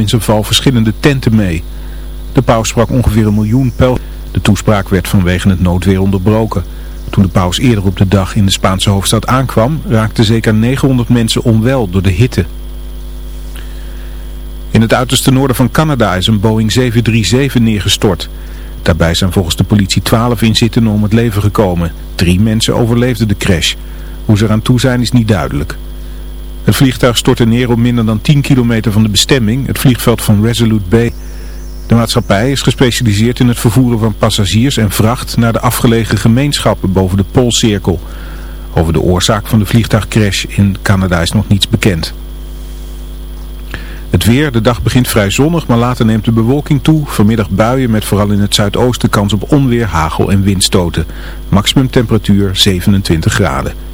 in zijn val verschillende tenten mee. De paus sprak ongeveer een miljoen pijl. De toespraak werd vanwege het noodweer onderbroken. Toen de paus eerder op de dag in de Spaanse hoofdstad aankwam, raakten zeker 900 mensen onwel door de hitte. In het uiterste noorden van Canada is een Boeing 737 neergestort. Daarbij zijn volgens de politie 12 inzittenden om het leven gekomen. Drie mensen overleefden de crash. Hoe ze eraan toe zijn is niet duidelijk. Het vliegtuig stortte neer op minder dan 10 kilometer van de bestemming, het vliegveld van Resolute Bay. De maatschappij is gespecialiseerd in het vervoeren van passagiers en vracht naar de afgelegen gemeenschappen boven de Poolcirkel. Over de oorzaak van de vliegtuigcrash in Canada is nog niets bekend. Het weer, de dag begint vrij zonnig, maar later neemt de bewolking toe. Vanmiddag buien met vooral in het zuidoosten kans op onweer, hagel en windstoten. Maximum temperatuur 27 graden.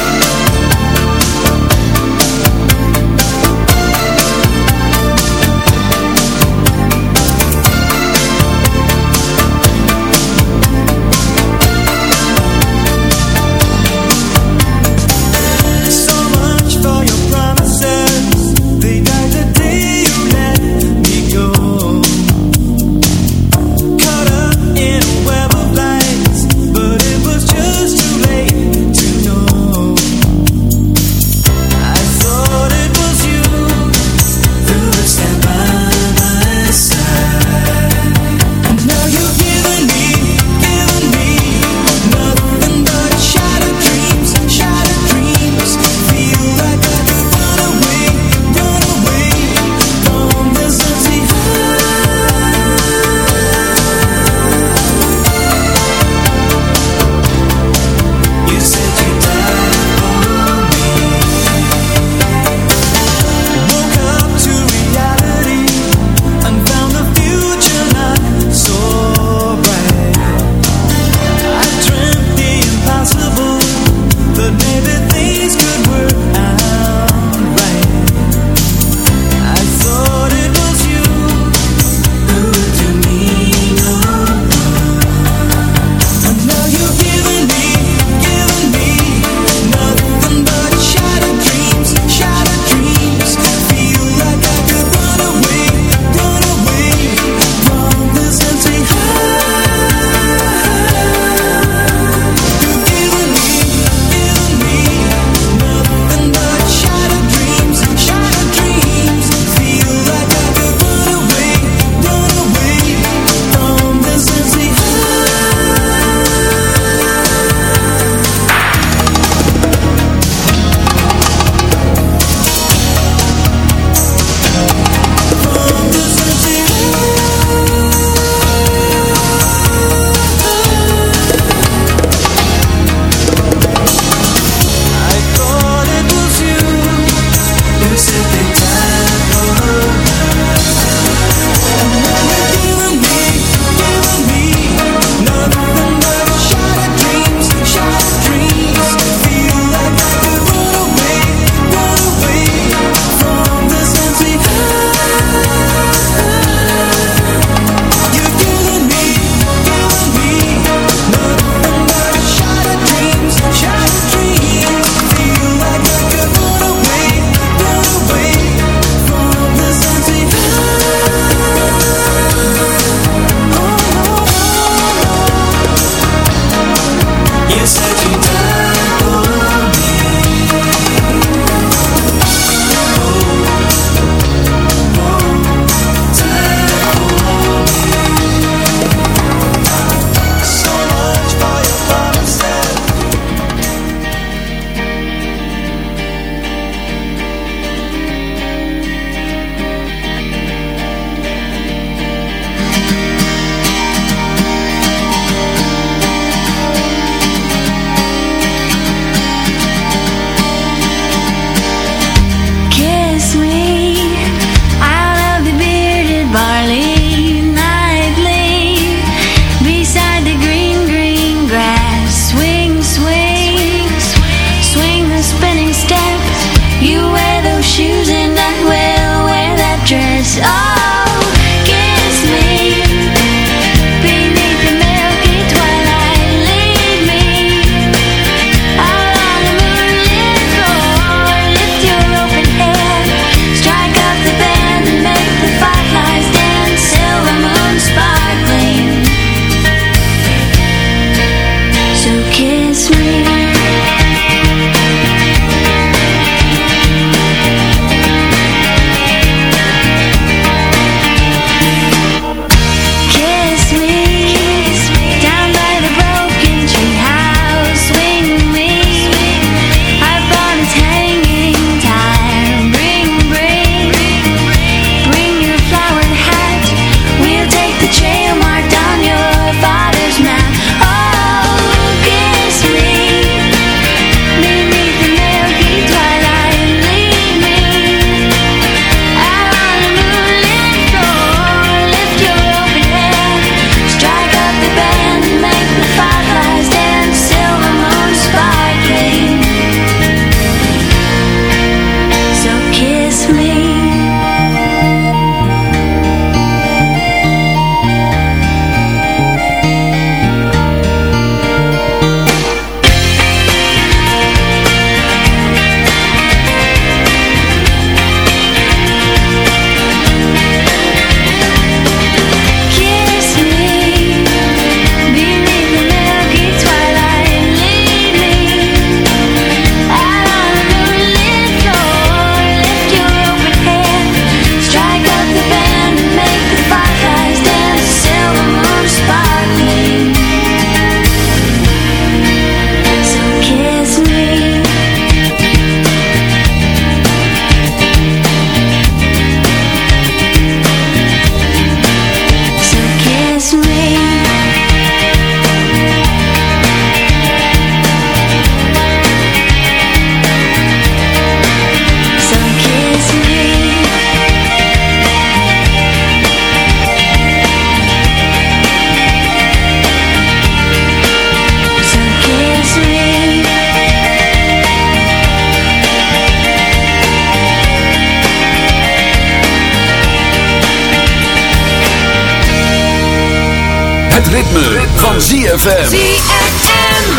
Ritme, van ZFM. ZFM.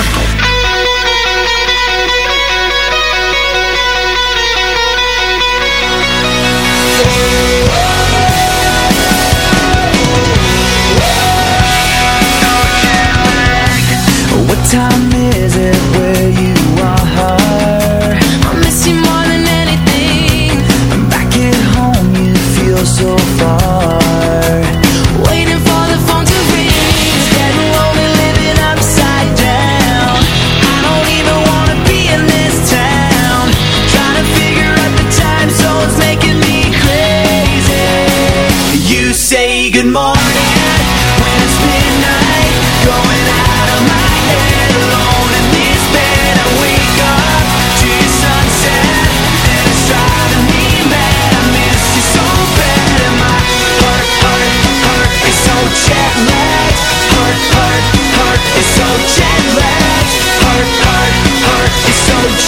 What time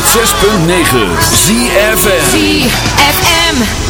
106.9 ZFM ZFM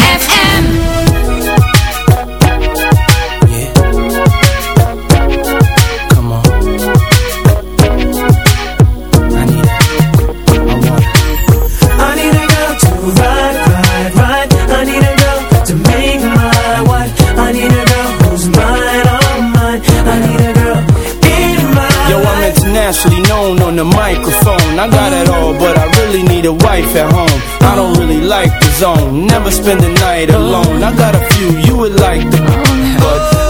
A wife at home. I don't really like the zone, never spend the night alone. I got a few you would like the oh, but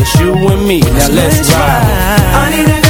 it's you and me. Now let's ride. I need a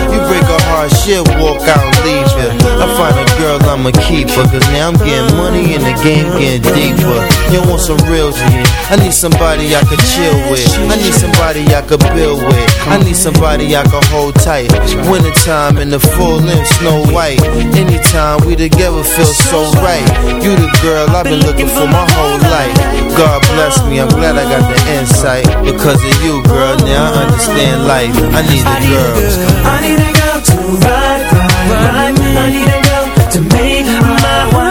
You break a heart, shit, walk out and leave ya. I find a girl, I'ma keep her Cause now I'm getting money and the game getting deeper. You want some real shit? I need somebody I could chill with. I need somebody I could build with. I need somebody I could hold tight. Wintertime in the full length Snow White. Anytime we together feel so right. You the girl I've been looking for my whole life. God bless me, I'm glad I got the insight. Because of you girl, now I understand life. I need the girls. I need to ride, ride, ride. I need a girl to make my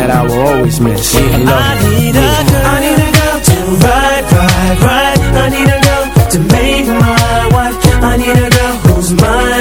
that I will always miss. I need a girl, I need a girl to ride, ride, ride. I need a girl to make my wife. I need a girl who's mine,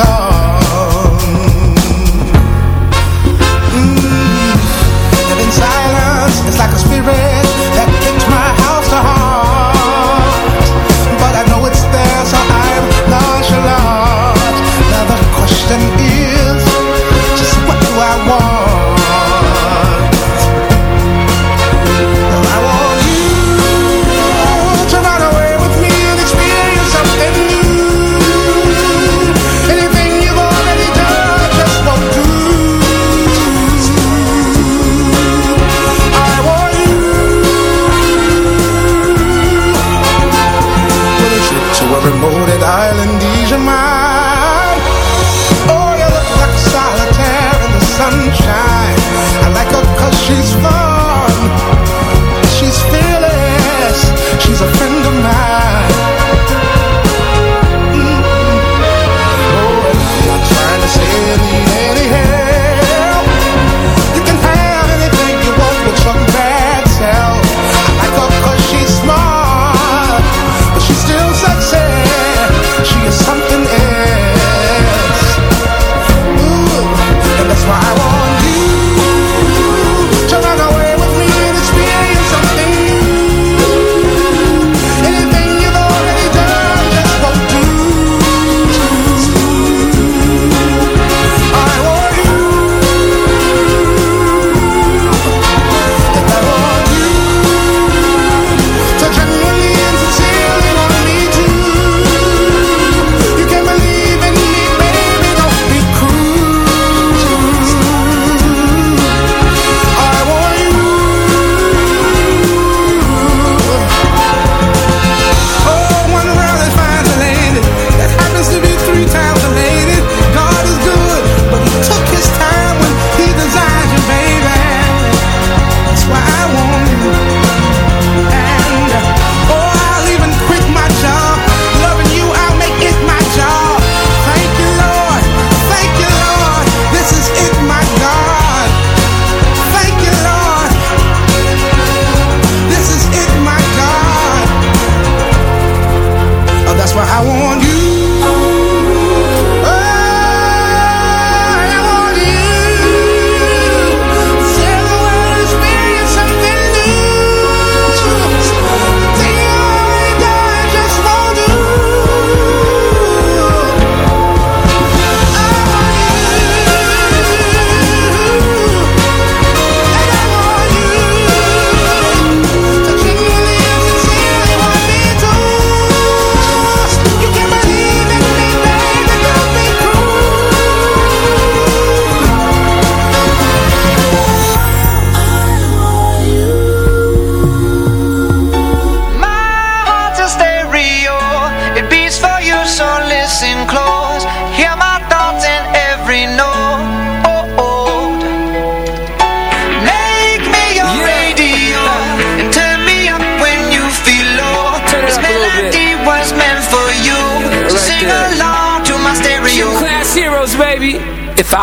love.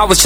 Was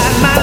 inside my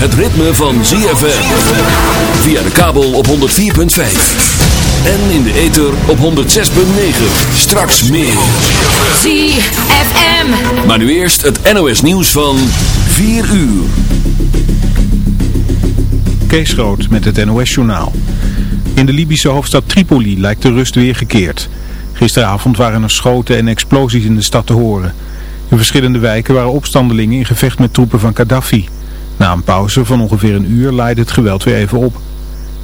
het ritme van ZFM. Via de kabel op 104.5. En in de ether op 106.9. Straks meer. ZFM. Maar nu eerst het NOS nieuws van 4 uur. Kees Groot met het NOS-journaal. In de Libische hoofdstad Tripoli lijkt de rust weer gekeerd. Gisteravond waren er schoten en explosies in de stad te horen. In verschillende wijken waren opstandelingen in gevecht met troepen van Gaddafi. Na een pauze van ongeveer een uur laaide het geweld weer even op.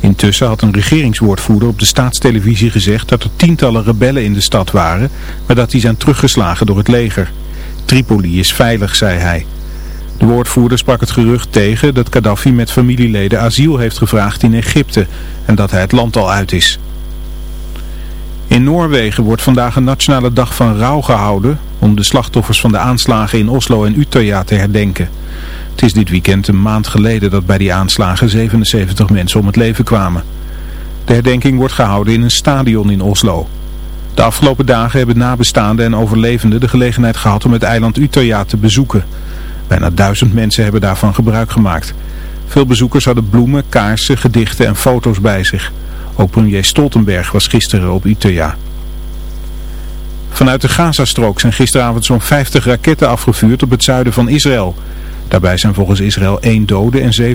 Intussen had een regeringswoordvoerder op de staatstelevisie gezegd dat er tientallen rebellen in de stad waren, maar dat die zijn teruggeslagen door het leger. Tripoli is veilig, zei hij. De woordvoerder sprak het gerucht tegen dat Gaddafi met familieleden asiel heeft gevraagd in Egypte en dat hij het land al uit is. In Noorwegen wordt vandaag een nationale dag van rouw gehouden om de slachtoffers van de aanslagen in Oslo en Utøya te herdenken. Het is dit weekend een maand geleden dat bij die aanslagen 77 mensen om het leven kwamen. De herdenking wordt gehouden in een stadion in Oslo. De afgelopen dagen hebben nabestaanden en overlevenden de gelegenheid gehad om het eiland Utøya te bezoeken. Bijna duizend mensen hebben daarvan gebruik gemaakt. Veel bezoekers hadden bloemen, kaarsen, gedichten en foto's bij zich. Ook premier Stoltenberg was gisteren op Utøya. Vanuit de Gazastrook zijn gisteravond zo'n 50 raketten afgevuurd op het zuiden van Israël. Daarbij zijn volgens Israël één dode en zeven